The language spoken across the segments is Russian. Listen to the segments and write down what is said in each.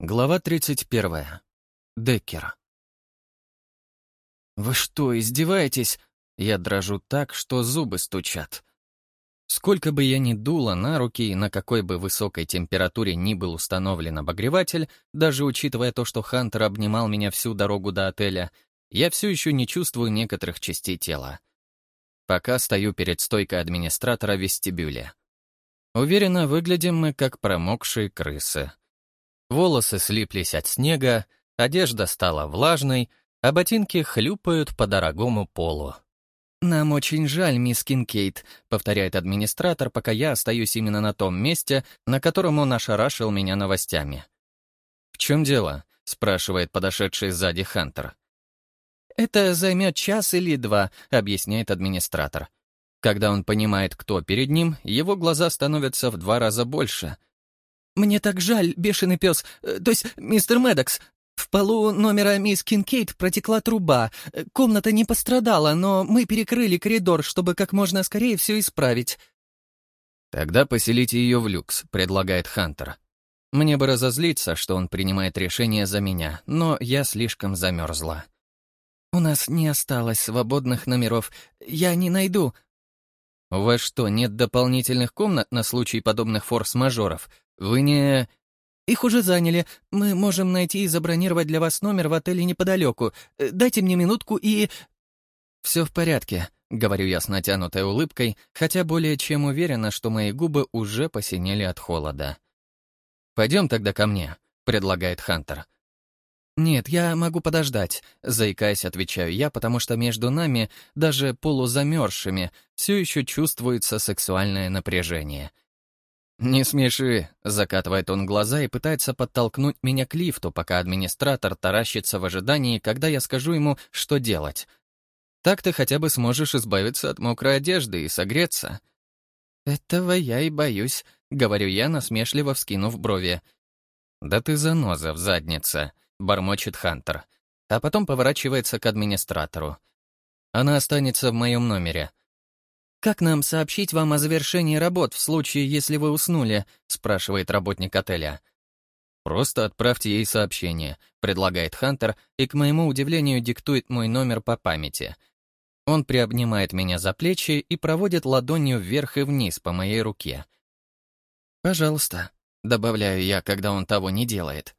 Глава 31. Деккер. «Вы что, издеваетесь?» Я дрожу так, что зубы стучат. Сколько бы я ни дула на руки и на какой бы высокой температуре ни был установлен обогреватель, даже учитывая то, что Хантер обнимал меня всю дорогу до отеля, я все еще не чувствую некоторых частей тела. Пока стою перед стойкой администратора в вестибюле. Уверенно, выглядим мы как промокшие крысы. Волосы слиплись от снега, одежда стала влажной, а ботинки хлюпают по дорогому полу. «Нам очень жаль, мисс Кинкейт», — повторяет администратор, пока я остаюсь именно на том месте, на котором он ошарашил меня новостями. «В чем дело?» — спрашивает подошедший сзади Хантер. «Это займет час или два», — объясняет администратор. Когда он понимает, кто перед ним, его глаза становятся в два раза больше — «Мне так жаль, бешеный пес, э, то есть мистер Медокс. В полу номера мисс Кинкейт протекла труба. Комната не пострадала, но мы перекрыли коридор, чтобы как можно скорее все исправить». «Тогда поселите ее в люкс», — предлагает Хантер. Мне бы разозлиться, что он принимает решение за меня, но я слишком замерзла. «У нас не осталось свободных номеров. Я не найду». «У вас что, нет дополнительных комнат на случай подобных форс-мажоров?» «Вы не...» «Их уже заняли. Мы можем найти и забронировать для вас номер в отеле неподалеку. Э, дайте мне минутку и...» «Все в порядке», — говорю я с натянутой улыбкой, хотя более чем уверена, что мои губы уже посинели от холода. «Пойдем тогда ко мне», — предлагает Хантер. «Нет, я могу подождать», — заикаясь, отвечаю я, потому что между нами, даже полузамерзшими, все еще чувствуется сексуальное напряжение — «Не смеши», — закатывает он глаза и пытается подтолкнуть меня к лифту, пока администратор таращится в ожидании, когда я скажу ему, что делать. Так ты хотя бы сможешь избавиться от мокрой одежды и согреться. «Этого я и боюсь», — говорю я, насмешливо вскинув брови. «Да ты заноза в заднице», — бормочет Хантер, а потом поворачивается к администратору. «Она останется в моем номере. «Как нам сообщить вам о завершении работ в случае, если вы уснули?» — спрашивает работник отеля. «Просто отправьте ей сообщение», — предлагает Хантер, и, к моему удивлению, диктует мой номер по памяти. Он приобнимает меня за плечи и проводит ладонью вверх и вниз по моей руке. «Пожалуйста», — добавляю я, когда он того не делает.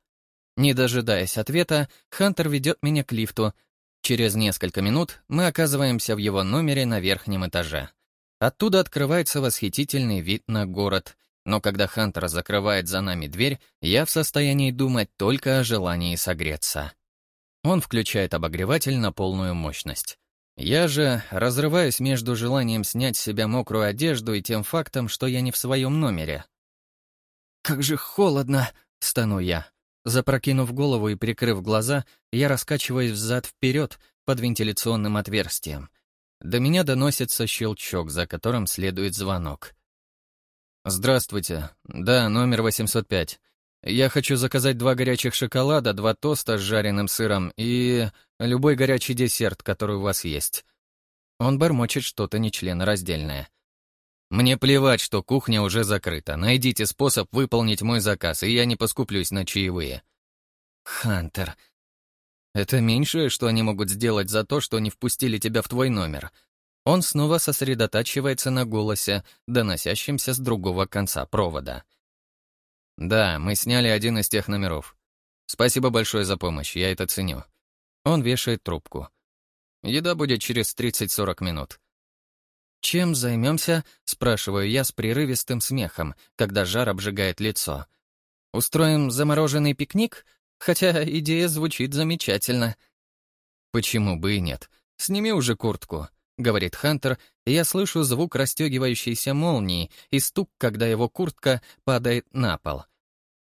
Не дожидаясь ответа, Хантер ведет меня к лифту. Через несколько минут мы оказываемся в его номере на верхнем этаже. Оттуда открывается восхитительный вид на город, но когда Хантер закрывает за нами дверь, я в состоянии думать только о желании согреться. Он включает обогреватель на полную мощность. Я же разрываюсь между желанием снять с себя мокрую одежду и тем фактом, что я не в своем номере. «Как же холодно!» — стану я. Запрокинув голову и прикрыв глаза, я раскачиваюсь взад-вперед под вентиляционным отверстием. До меня доносится щелчок, за которым следует звонок. «Здравствуйте. Да, номер 805. Я хочу заказать два горячих шоколада, два тоста с жареным сыром и любой горячий десерт, который у вас есть». Он бормочет что-то нечленораздельное. «Мне плевать, что кухня уже закрыта. Найдите способ выполнить мой заказ, и я не поскуплюсь на чаевые». «Хантер, это меньшее, что они могут сделать за то, что не впустили тебя в твой номер. Он снова сосредотачивается на голосе, доносящемся с другого конца провода. «Да, мы сняли один из тех номеров. Спасибо большое за помощь, я это ценю». Он вешает трубку. Еда будет через 30-40 минут. «Чем займемся?» — спрашиваю я с прерывистым смехом, когда жар обжигает лицо. «Устроим замороженный пикник? Хотя идея звучит замечательно. Почему бы и нет? Сними уже куртку, говорит Хантер, и я слышу звук расстегивающейся молнии и стук, когда его куртка падает на пол.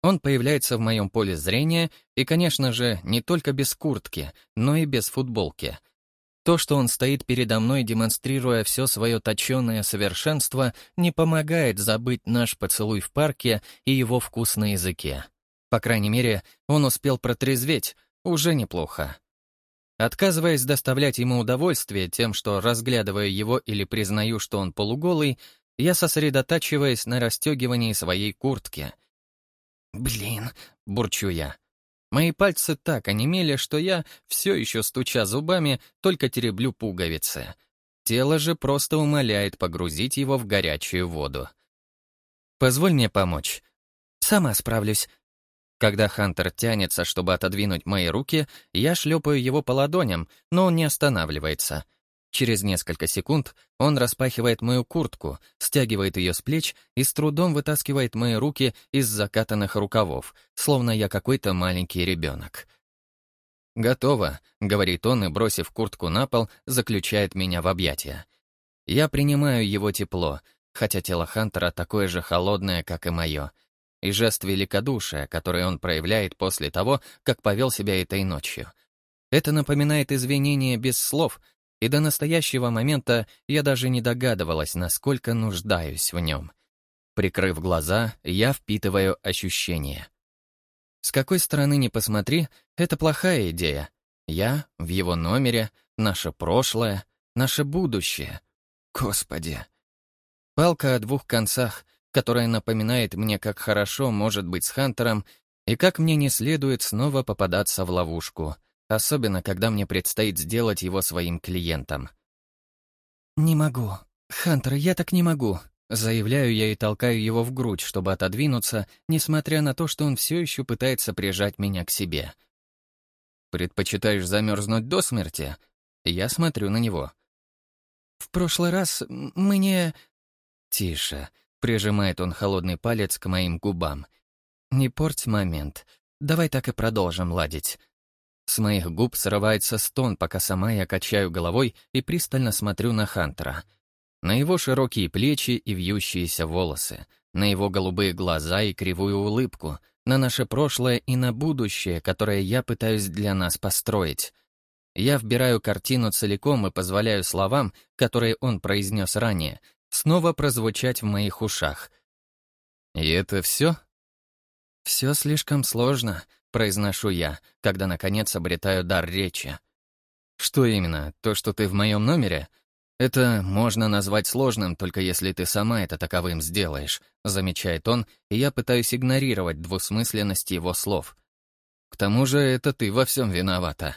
Он появляется в моем поле зрения, и, конечно же, не только без куртки, но и без футболки. То, что он стоит передо мной, демонстрируя все свое точеное совершенство, не помогает забыть наш поцелуй в парке и его вкус на языке. По крайней мере, он успел протрезветь, уже неплохо. Отказываясь доставлять ему удовольствие тем, что разглядывая его или признаю, что он полуголый, я сосредотачиваюсь на расстегивании своей куртки. «Блин», — бурчу я. Мои пальцы так онемели, что я, все еще стуча зубами, только тереблю пуговицы. Тело же просто умоляет погрузить его в горячую воду. «Позволь мне помочь». «Сама справлюсь». Когда Хантер тянется, чтобы отодвинуть мои руки, я шлепаю его по ладоням, но он не останавливается. Через несколько секунд он распахивает мою куртку, стягивает ее с плеч и с трудом вытаскивает мои руки из закатанных рукавов, словно я какой-то маленький ребенок. «Готово», — говорит он и, бросив куртку на пол, заключает меня в объятия. Я принимаю его тепло, хотя тело Хантера такое же холодное, как и мое, и жест великодушия, который он проявляет после того, как повел себя этой ночью. Это напоминает извинения без слов — и до настоящего момента я даже не догадывалась, насколько нуждаюсь в нем. Прикрыв глаза, я впитываю ощущения. С какой стороны ни посмотри, это плохая идея. Я в его номере, наше прошлое, наше будущее. Господи. Палка о двух концах, которая напоминает мне, как хорошо может быть с Хантером и как мне не следует снова попадаться в ловушку — особенно когда мне предстоит сделать его своим клиентом. «Не могу. Хантер, я так не могу», Заявляю я и толкаю его в грудь, чтобы отодвинуться, несмотря на то, что он все еще пытается прижать меня к себе. «Предпочитаешь замерзнуть до смерти?» Я смотрю на него. «В прошлый раз мне...» «Тише», — прижимает он холодный палец к моим губам. «Не порть момент. Давай так и продолжим ладить. С моих губ срывается стон, пока сама я качаю головой и пристально смотрю на Хантера. На его широкие плечи и вьющиеся волосы, на его голубые глаза и кривую улыбку, на наше прошлое и на будущее, которое я пытаюсь для нас построить. Я вбираю картину целиком и позволяю словам, которые он произнес ранее, снова прозвучать в моих ушах. «И это все?» «Все слишком сложно», произношу я, когда, наконец, обретаю дар речи. «Что именно? То, что ты в моем номере?» «Это можно назвать сложным, только если ты сама это таковым сделаешь», замечает он, и я пытаюсь игнорировать двусмысленность его слов. «К тому же это ты во всем виновата».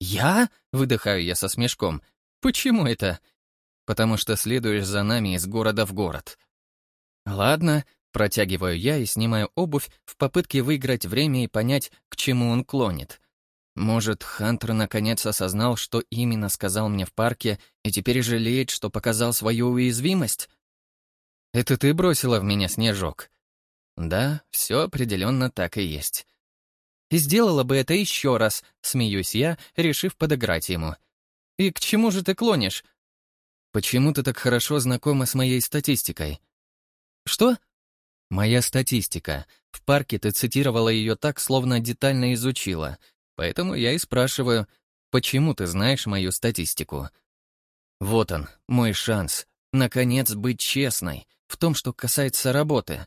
«Я?» — выдыхаю я со смешком. «Почему это?» «Потому что следуешь за нами из города в город». «Ладно, Протягиваю я и снимаю обувь в попытке выиграть время и понять, к чему он клонит. Может, Хантер наконец осознал, что именно сказал мне в парке, и теперь жалеет, что показал свою уязвимость? Это ты бросила в меня снежок. Да, все определенно так и есть. И сделала бы это еще раз, смеюсь я, решив подыграть ему. И к чему же ты клонишь? Почему ты так хорошо знакома с моей статистикой? Что? Моя статистика. В парке ты цитировала ее так, словно детально изучила. Поэтому я и спрашиваю, почему ты знаешь мою статистику? Вот он, мой шанс. Наконец, быть честной в том, что касается работы.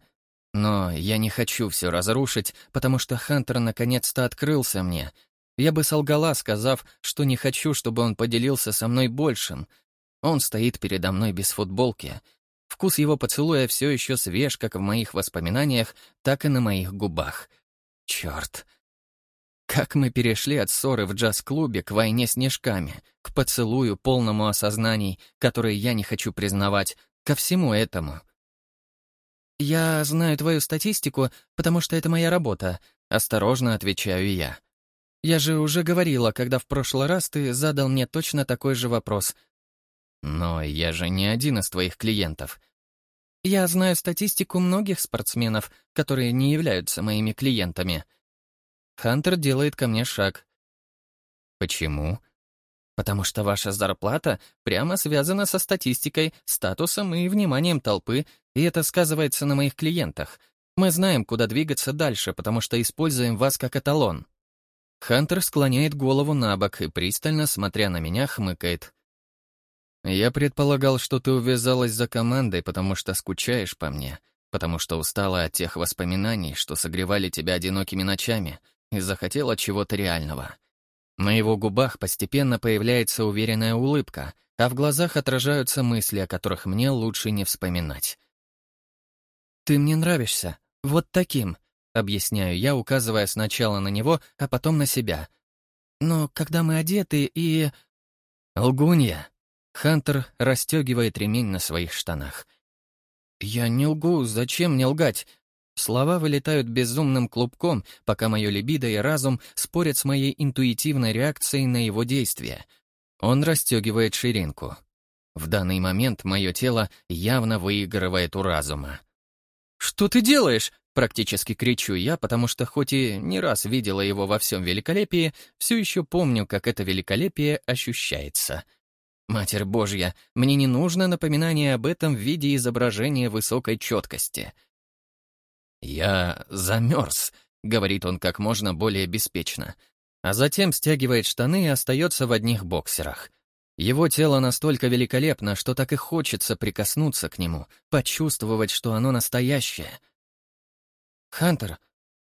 Но я не хочу все разрушить, потому что Хантер наконец-то открылся мне. Я бы солгала, сказав, что не хочу, чтобы он поделился со мной большим. Он стоит передо мной без футболки, Вкус его поцелуя все еще свеж как в моих воспоминаниях, так и на моих губах. Черт. Как мы перешли от ссоры в джаз-клубе к войне снежками, к поцелую, полному осознаний, которые я не хочу признавать, ко всему этому. «Я знаю твою статистику, потому что это моя работа», — осторожно отвечаю я. «Я же уже говорила, когда в прошлый раз ты задал мне точно такой же вопрос, но я же не один из твоих клиентов. Я знаю статистику многих спортсменов, которые не являются моими клиентами. Хантер делает ко мне шаг. Почему? Потому что ваша зарплата прямо связана со статистикой, статусом и вниманием толпы, и это сказывается на моих клиентах. Мы знаем, куда двигаться дальше, потому что используем вас как эталон. Хантер склоняет голову на бок и, пристально смотря на меня, хмыкает. Я предполагал, что ты увязалась за командой, потому что скучаешь по мне, потому что устала от тех воспоминаний, что согревали тебя одинокими ночами, и захотела чего-то реального. На его губах постепенно появляется уверенная улыбка, а в глазах отражаются мысли, о которых мне лучше не вспоминать. «Ты мне нравишься. Вот таким. объясняю я, указывая сначала на него, а потом на себя. «Но когда мы одеты и...» «Лгунья!» Хантер расстегивает ремень на своих штанах. «Я не лгу, зачем мне лгать? Слова вылетают безумным клубком, пока мое либидо и разум спорят с моей интуитивной реакцией на его действия. Он расстегивает ширинку. В данный момент мое тело явно выигрывает у разума. «Что ты делаешь?» — практически кричу я, потому что хоть и не раз видела его во всем великолепии, все еще помню, как это великолепие ощущается. Матерь Божья, мне не нужно напоминание об этом в виде изображения высокой четкости — «Я замерз», — говорит он как можно более беспечно, а затем стягивает штаны и остается в одних боксерах. Его тело настолько великолепно, что так и хочется прикоснуться к нему, почувствовать, что оно настоящее. «Хантер!»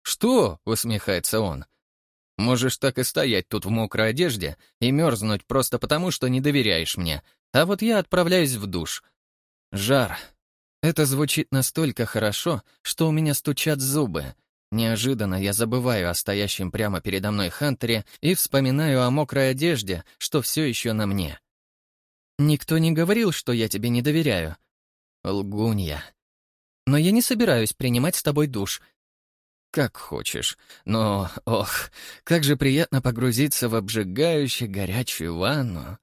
«Что?» — усмехается он. «Можешь так и стоять тут в мокрой одежде и мерзнуть просто потому, что не доверяешь мне, а вот я отправляюсь в душ. Жар, это звучит настолько хорошо, что у меня стучат зубы. Неожиданно я забываю о стоящем прямо передо мной Хантере и вспоминаю о мокрой одежде, что все еще на мне. «Никто не говорил, что я тебе не доверяю». Лгунья. «Но я не собираюсь принимать с тобой душ». «Как хочешь. Но, ох, как же приятно погрузиться в обжигающую горячую ванну».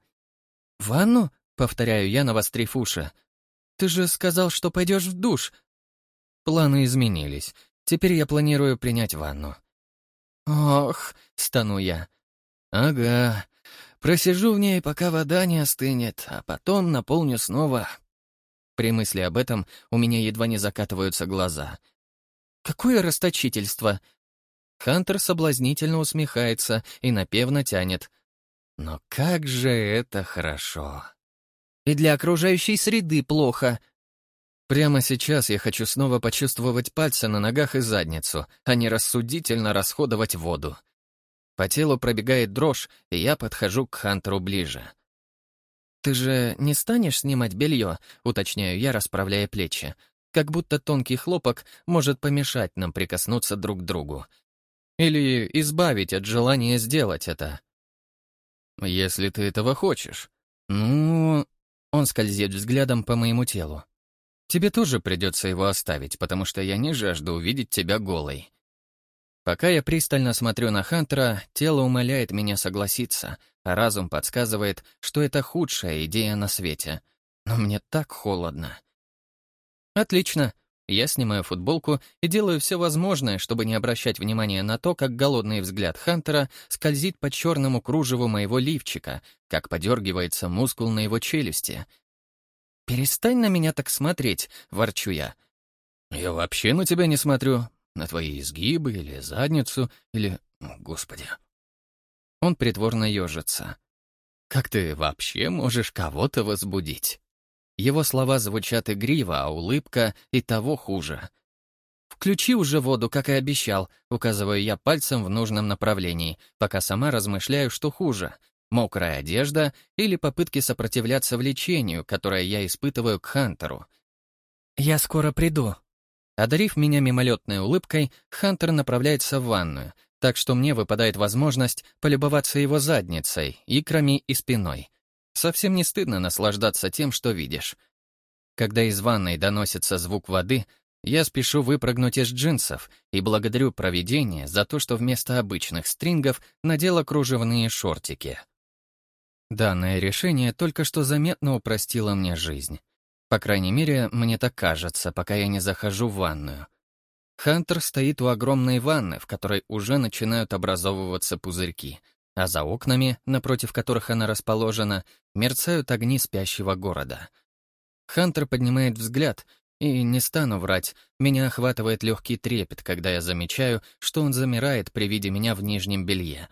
«Ванну?» — повторяю я, навострив уши. Ты же сказал, что пойдешь в душ. Планы изменились. Теперь я планирую принять ванну. Ох, стану я. Ага. Просижу в ней, пока вода не остынет, а потом наполню снова. При мысли об этом у меня едва не закатываются глаза. Какое расточительство! Хантер соблазнительно усмехается и напевно тянет. Но как же это хорошо! И для окружающей среды плохо. Прямо сейчас я хочу снова почувствовать пальцы на ногах и задницу, а не рассудительно расходовать воду. По телу пробегает дрожь, и я подхожу к Хантеру ближе. «Ты же не станешь снимать белье?» — уточняю я, расправляя плечи. Как будто тонкий хлопок может помешать нам прикоснуться друг к другу. Или избавить от желания сделать это. «Если ты этого хочешь. Ну...» Он скользит взглядом по моему телу. Тебе тоже придется его оставить, потому что я не жажду увидеть тебя голой. Пока я пристально смотрю на Хантера, тело умоляет меня согласиться, а разум подсказывает, что это худшая идея на свете. Но мне так холодно. Отлично. Я снимаю футболку и делаю все возможное, чтобы не обращать внимания на то, как голодный взгляд Хантера скользит по черному кружеву моего лифчика, как подергивается мускул на его челюсти. «Перестань на меня так смотреть», — ворчу я. «Я вообще на тебя не смотрю. На твои изгибы или задницу, или... Господи». Он притворно ежится. «Как ты вообще можешь кого-то возбудить?» Его слова звучат игриво, а улыбка и того хуже. «Включи уже воду, как и обещал», — указываю я пальцем в нужном направлении, пока сама размышляю, что хуже — мокрая одежда или попытки сопротивляться влечению, которое я испытываю к Хантеру. «Я скоро приду». Одарив меня мимолетной улыбкой, Хантер направляется в ванную, так что мне выпадает возможность полюбоваться его задницей, икрами и спиной — Совсем не стыдно наслаждаться тем, что видишь. Когда из ванной доносится звук воды, я спешу выпрыгнуть из джинсов и благодарю провидение за то, что вместо обычных стрингов надела кружевные шортики. Данное решение только что заметно упростило мне жизнь. По крайней мере, мне так кажется, пока я не захожу в ванную. Хантер стоит у огромной ванны, в которой уже начинают образовываться пузырьки, а за окнами, напротив которых она расположена, мерцают огни спящего города. Хантер поднимает взгляд, и, не стану врать, меня охватывает легкий трепет, когда я замечаю, что он замирает при виде меня в нижнем белье.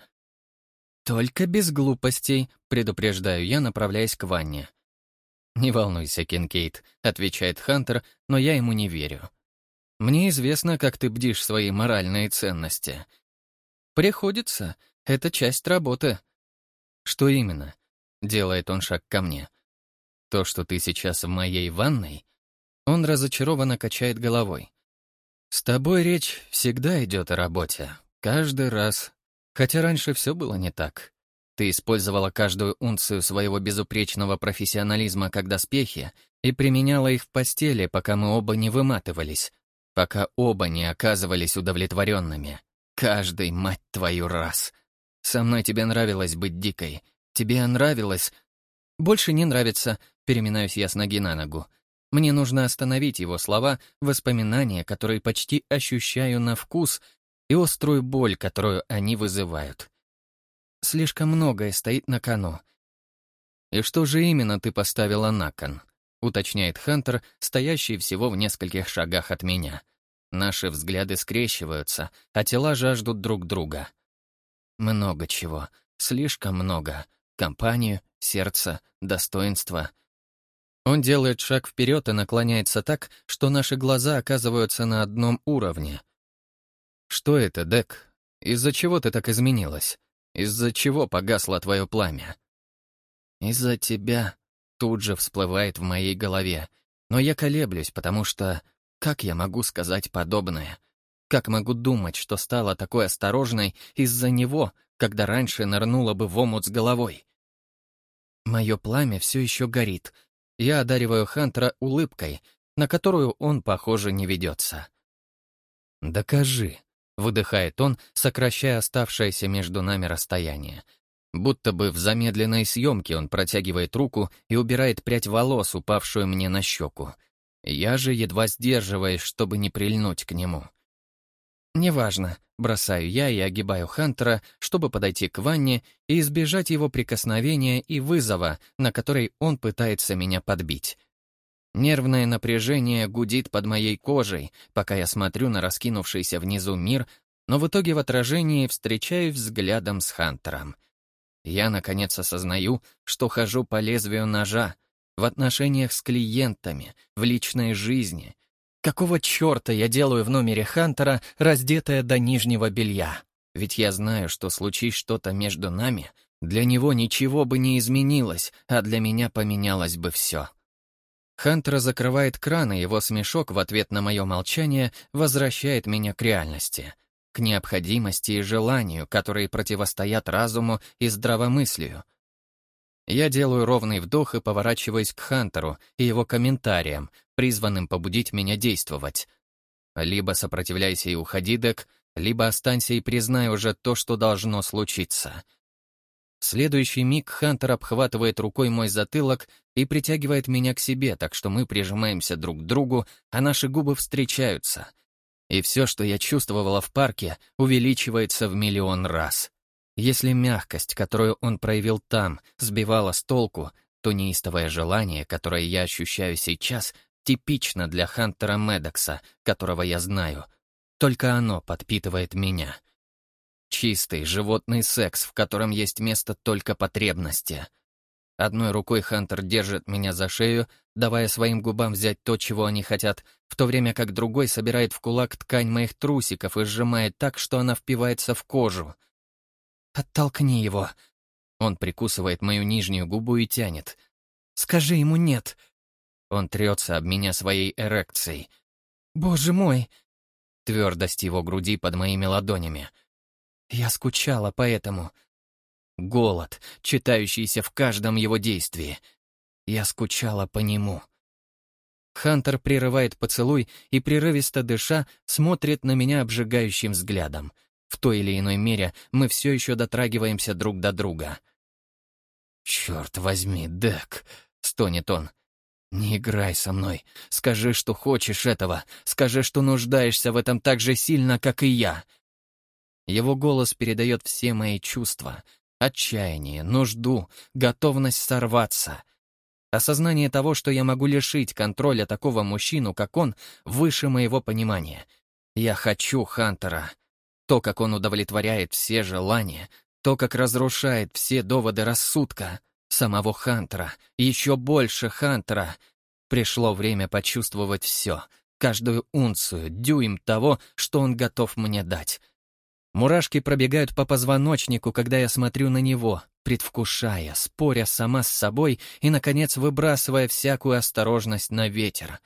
«Только без глупостей», — предупреждаю я, направляясь к ванне. «Не волнуйся, Кинкейт», — отвечает Хантер, но я ему не верю. «Мне известно, как ты бдишь свои моральные ценности». «Приходится. Это часть работы. Что именно? Делает он шаг ко мне. То, что ты сейчас в моей ванной? Он разочарованно качает головой. С тобой речь всегда идет о работе. Каждый раз. Хотя раньше все было не так. Ты использовала каждую унцию своего безупречного профессионализма как доспехи и применяла их в постели, пока мы оба не выматывались, пока оба не оказывались удовлетворенными. Каждый, мать твою, раз. Со мной тебе нравилось быть дикой. Тебе нравилось... Больше не нравится, переминаюсь я с ноги на ногу. Мне нужно остановить его слова, воспоминания, которые почти ощущаю на вкус, и острую боль, которую они вызывают. Слишком многое стоит на кону. «И что же именно ты поставила на кон?» — уточняет Хантер, стоящий всего в нескольких шагах от меня. Наши взгляды скрещиваются, а тела жаждут друг друга. Много чего, слишком много. Компанию, сердце, достоинство. Он делает шаг вперед и наклоняется так, что наши глаза оказываются на одном уровне. «Что это, Дек? Из-за чего ты так изменилась?» Из-за чего погасло твое пламя? Из-за тебя тут же всплывает в моей голове. Но я колеблюсь, потому что... Как я могу сказать подобное? Как могу думать, что стала такой осторожной из-за него, когда раньше нырнула бы в омут с головой? Мое пламя все еще горит. Я одариваю Хантера улыбкой, на которую он, похоже, не ведется. «Докажи», Выдыхает он, сокращая оставшееся между нами расстояние. Будто бы в замедленной съемке он протягивает руку и убирает прядь волос, упавшую мне на щеку. Я же едва сдерживаюсь, чтобы не прильнуть к нему. «Неважно», — бросаю я и огибаю Хантера, чтобы подойти к ванне и избежать его прикосновения и вызова, на который он пытается меня подбить. Нервное напряжение гудит под моей кожей, пока я смотрю на раскинувшийся внизу мир, но в итоге в отражении встречаюсь взглядом с Хантером. Я, наконец, осознаю, что хожу по лезвию ножа, в отношениях с клиентами, в личной жизни. Какого черта я делаю в номере Хантера, раздетая до нижнего белья? Ведь я знаю, что случись что-то между нами, для него ничего бы не изменилось, а для меня поменялось бы все. Хантер закрывает кран, и его смешок в ответ на мое молчание возвращает меня к реальности, к необходимости и желанию, которые противостоят разуму и здравомыслию. Я делаю ровный вдох и поворачиваюсь к Хантеру и его комментариям, призванным побудить меня действовать. Либо сопротивляйся и уходи, Дек, либо останься и признай уже то, что должно случиться — в следующий миг Хантер обхватывает рукой мой затылок и притягивает меня к себе, так что мы прижимаемся друг к другу, а наши губы встречаются. И все, что я чувствовала в парке, увеличивается в миллион раз. Если мягкость, которую он проявил там, сбивала с толку, то неистовое желание, которое я ощущаю сейчас, типично для Хантера Медокса, которого я знаю. Только оно подпитывает меня. Чистый животный секс, в котором есть место только потребности. Одной рукой Хантер держит меня за шею, давая своим губам взять то, чего они хотят, в то время как другой собирает в кулак ткань моих трусиков и сжимает так, что она впивается в кожу. «Оттолкни его!» Он прикусывает мою нижнюю губу и тянет. «Скажи ему нет!» Он трется об меня своей эрекцией. «Боже мой!» Твердость его груди под моими ладонями — я скучала по этому. Голод, читающийся в каждом его действии. Я скучала по нему. Хантер прерывает поцелуй и, прерывисто дыша, смотрит на меня обжигающим взглядом. В той или иной мере мы все еще дотрагиваемся друг до друга. «Черт возьми, Дек!» — стонет он. «Не играй со мной. Скажи, что хочешь этого. Скажи, что нуждаешься в этом так же сильно, как и я. Его голос передает все мои чувства. Отчаяние, нужду, готовность сорваться. Осознание того, что я могу лишить контроля такого мужчину, как он, выше моего понимания. Я хочу Хантера. То, как он удовлетворяет все желания, то, как разрушает все доводы рассудка. Самого Хантера, еще больше Хантера. Пришло время почувствовать все, каждую унцию, дюйм того, что он готов мне дать. Мурашки пробегают по позвоночнику, когда я смотрю на него, предвкушая, споря сама с собой и, наконец, выбрасывая всякую осторожность на ветер.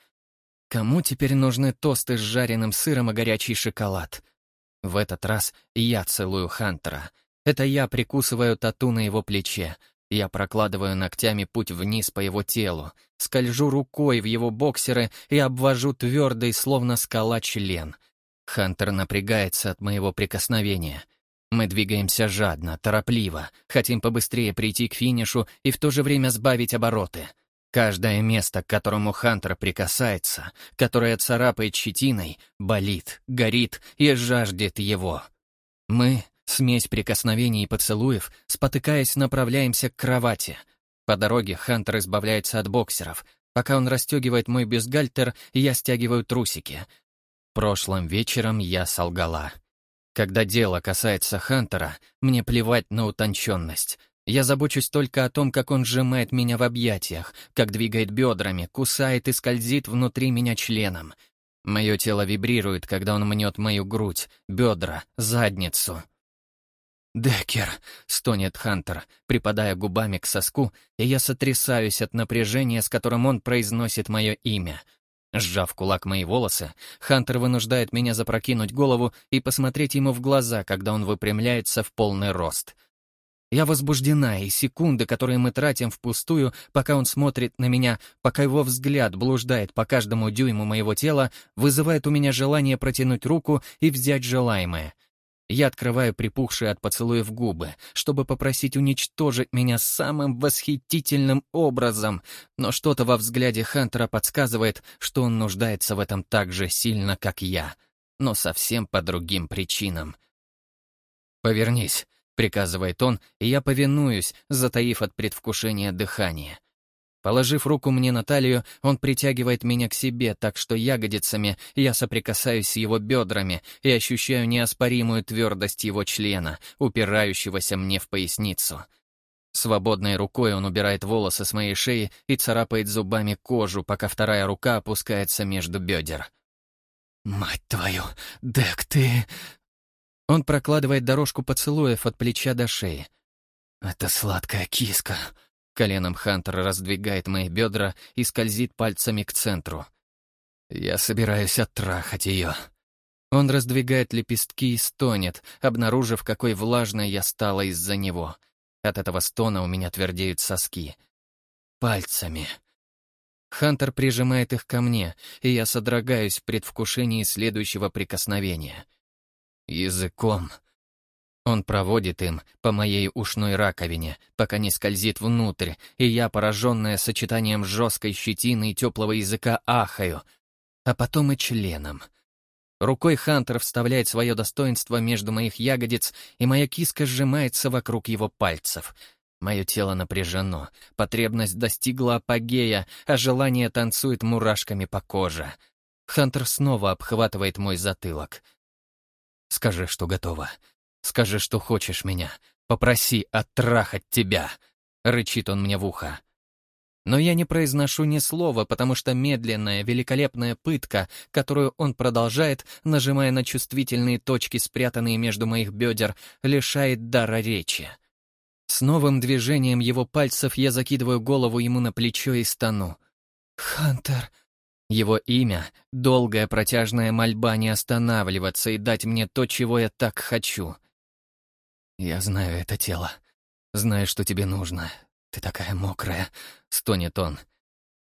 Кому теперь нужны тосты с жареным сыром и горячий шоколад? В этот раз я целую Хантера. Это я прикусываю тату на его плече. Я прокладываю ногтями путь вниз по его телу, скольжу рукой в его боксеры и обвожу твердый, словно скала, член. Хантер напрягается от моего прикосновения. Мы двигаемся жадно, торопливо, хотим побыстрее прийти к финишу и в то же время сбавить обороты. Каждое место, к которому Хантер прикасается, которое царапает щетиной, болит, горит и жаждет его. Мы, смесь прикосновений и поцелуев, спотыкаясь, направляемся к кровати. По дороге Хантер избавляется от боксеров. Пока он расстегивает мой бюстгальтер, я стягиваю трусики. Прошлым вечером я солгала. Когда дело касается Хантера, мне плевать на утонченность — я забочусь только о том, как он сжимает меня в объятиях, как двигает бедрами, кусает и скользит внутри меня членом. Мое тело вибрирует, когда он мнет мою грудь, бедра, задницу. «Деккер!» — стонет Хантер, припадая губами к соску, и я сотрясаюсь от напряжения, с которым он произносит мое имя. Сжав кулак мои волосы, Хантер вынуждает меня запрокинуть голову и посмотреть ему в глаза, когда он выпрямляется в полный рост — я возбуждена, и секунды, которые мы тратим впустую, пока он смотрит на меня, пока его взгляд блуждает по каждому дюйму моего тела, вызывает у меня желание протянуть руку и взять желаемое. Я открываю припухшие от поцелуев губы, чтобы попросить уничтожить меня самым восхитительным образом, но что-то во взгляде Хантера подсказывает, что он нуждается в этом так же сильно, как я, но совсем по другим причинам. «Повернись», — приказывает он, и я повинуюсь, затаив от предвкушения дыхание. Положив руку мне на талию, он притягивает меня к себе, так что ягодицами я соприкасаюсь с его бедрами и ощущаю неоспоримую твердость его члена, упирающегося мне в поясницу. Свободной рукой он убирает волосы с моей шеи и царапает зубами кожу, пока вторая рука опускается между бедер. «Мать твою, Дек, ты...» Он прокладывает дорожку поцелуев от плеча до шеи. «Это сладкая киска». Коленом Хантер раздвигает мои бедра и скользит пальцами к центру. «Я собираюсь оттрахать ее». Он раздвигает лепестки и стонет, обнаружив, какой влажной я стала из-за него. От этого стона у меня твердеют соски. Пальцами. Хантер прижимает их ко мне, и я содрогаюсь в предвкушении следующего прикосновения — Языком. Он проводит им по моей ушной раковине, пока не скользит внутрь, и я, пораженная сочетанием жесткой щетины и теплого языка, ахаю, а потом и членом. Рукой Хантер вставляет свое достоинство между моих ягодиц, и моя киска сжимается вокруг его пальцев. Мое тело напряжено, потребность достигла апогея, а желание танцует мурашками по коже. Хантер снова обхватывает мой затылок. Скажи, что готова. Скажи, что хочешь меня. Попроси оттрахать тебя!» — рычит он мне в ухо. Но я не произношу ни слова, потому что медленная, великолепная пытка, которую он продолжает, нажимая на чувствительные точки, спрятанные между моих бедер, лишает дара речи. С новым движением его пальцев я закидываю голову ему на плечо и стану. «Хантер!» Его имя — долгая протяжная мольба не останавливаться и дать мне то, чего я так хочу. «Я знаю это тело. Знаю, что тебе нужно. Ты такая мокрая», — стонет он.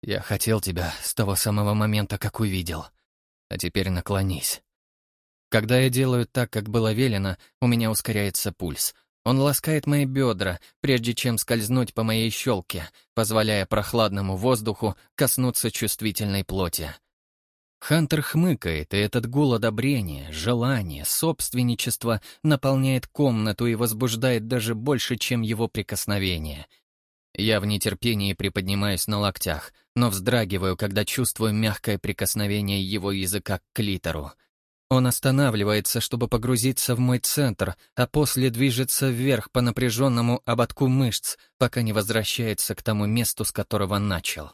«Я хотел тебя с того самого момента, как увидел. А теперь наклонись». Когда я делаю так, как было велено, у меня ускоряется пульс. Он ласкает мои бедра, прежде чем скользнуть по моей щелке, позволяя прохладному воздуху коснуться чувствительной плоти. Хантер хмыкает, и этот гул одобрения, желания, собственничества наполняет комнату и возбуждает даже больше, чем его прикосновение. Я в нетерпении приподнимаюсь на локтях, но вздрагиваю, когда чувствую мягкое прикосновение его языка к клитору — он останавливается, чтобы погрузиться в мой центр, а после движется вверх по напряженному ободку мышц, пока не возвращается к тому месту, с которого начал.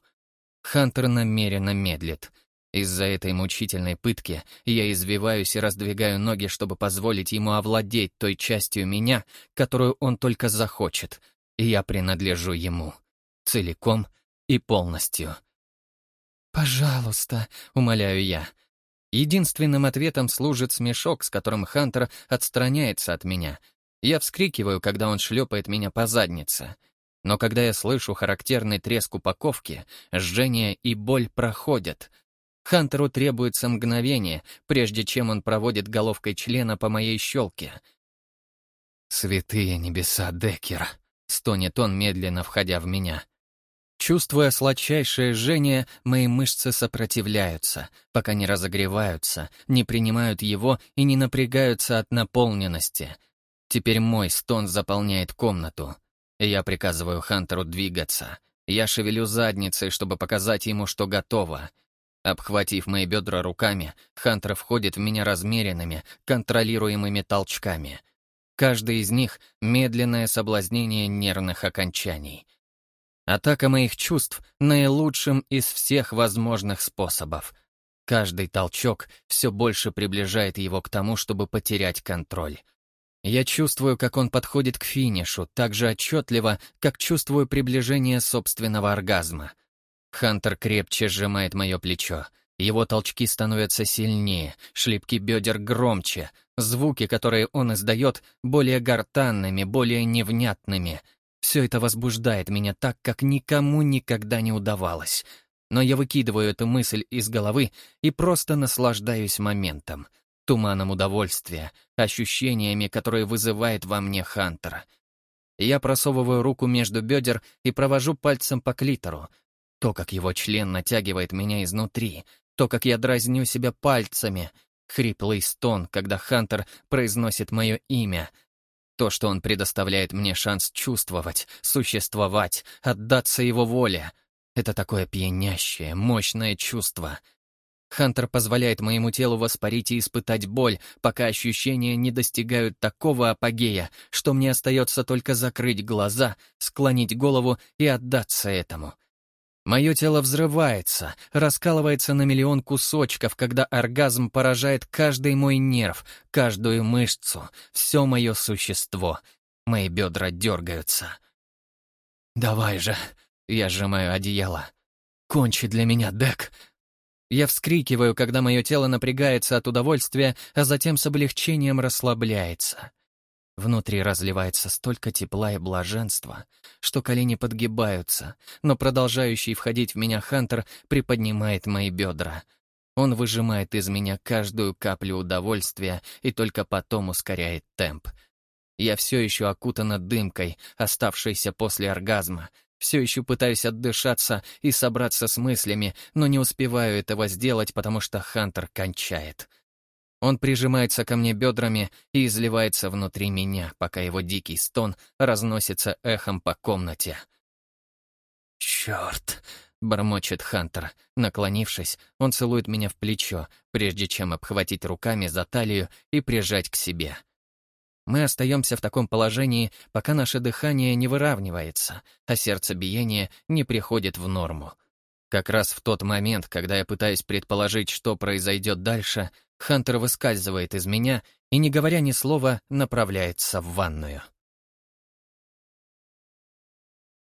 Хантер намеренно медлит. Из-за этой мучительной пытки я извиваюсь и раздвигаю ноги, чтобы позволить ему овладеть той частью меня, которую он только захочет, и я принадлежу ему. Целиком и полностью. «Пожалуйста», — умоляю я. Единственным ответом служит смешок, с которым Хантер отстраняется от меня. Я вскрикиваю, когда он шлепает меня по заднице. Но когда я слышу характерный треск упаковки, жжение и боль проходят. Хантеру требуется мгновение, прежде чем он проводит головкой члена по моей щелке. «Святые небеса, Деккер!» — стонет он, медленно входя в меня. Чувствуя сладчайшее жжение, мои мышцы сопротивляются, пока не разогреваются, не принимают его и не напрягаются от наполненности. Теперь мой стон заполняет комнату. Я приказываю Хантеру двигаться. Я шевелю задницей, чтобы показать ему, что готово. Обхватив мои бедра руками, Хантер входит в меня размеренными, контролируемыми толчками. Каждый из них — медленное соблазнение нервных окончаний — Атака моих чувств наилучшим из всех возможных способов. Каждый толчок все больше приближает его к тому, чтобы потерять контроль. Я чувствую, как он подходит к финишу, так же отчетливо, как чувствую приближение собственного оргазма. Хантер крепче сжимает мое плечо. Его толчки становятся сильнее, шлепки бедер громче, звуки, которые он издает, более гортанными, более невнятными — все это возбуждает меня так, как никому никогда не удавалось. Но я выкидываю эту мысль из головы и просто наслаждаюсь моментом, туманом удовольствия, ощущениями, которые вызывает во мне Хантер. Я просовываю руку между бедер и провожу пальцем по клитору. То, как его член натягивает меня изнутри, то, как я дразню себя пальцами. Хриплый стон, когда Хантер произносит мое имя — то, что он предоставляет мне шанс чувствовать, существовать, отдаться его воле. Это такое пьянящее, мощное чувство. Хантер позволяет моему телу воспарить и испытать боль, пока ощущения не достигают такого апогея, что мне остается только закрыть глаза, склонить голову и отдаться этому — Мое тело взрывается, раскалывается на миллион кусочков, когда оргазм поражает каждый мой нерв, каждую мышцу, все мое существо. Мои бедра дергаются. «Давай же!» — я сжимаю одеяло. «Кончи для меня, Дек!» Я вскрикиваю, когда мое тело напрягается от удовольствия, а затем с облегчением расслабляется. Внутри разливается столько тепла и блаженства, что колени подгибаются, но продолжающий входить в меня Хантер приподнимает мои бедра. Он выжимает из меня каждую каплю удовольствия и только потом ускоряет темп. Я все еще окутана дымкой, оставшейся после оргазма, все еще пытаюсь отдышаться и собраться с мыслями, но не успеваю этого сделать, потому что Хантер кончает. Он прижимается ко мне бедрами и изливается внутри меня, пока его дикий стон разносится эхом по комнате. «Черт!» — бормочет Хантер. Наклонившись, он целует меня в плечо, прежде чем обхватить руками за талию и прижать к себе. Мы остаемся в таком положении, пока наше дыхание не выравнивается, а сердцебиение не приходит в норму. Как раз в тот момент, когда я пытаюсь предположить, что произойдет дальше, Хантер выскальзывает из меня и, не говоря ни слова, направляется в ванную.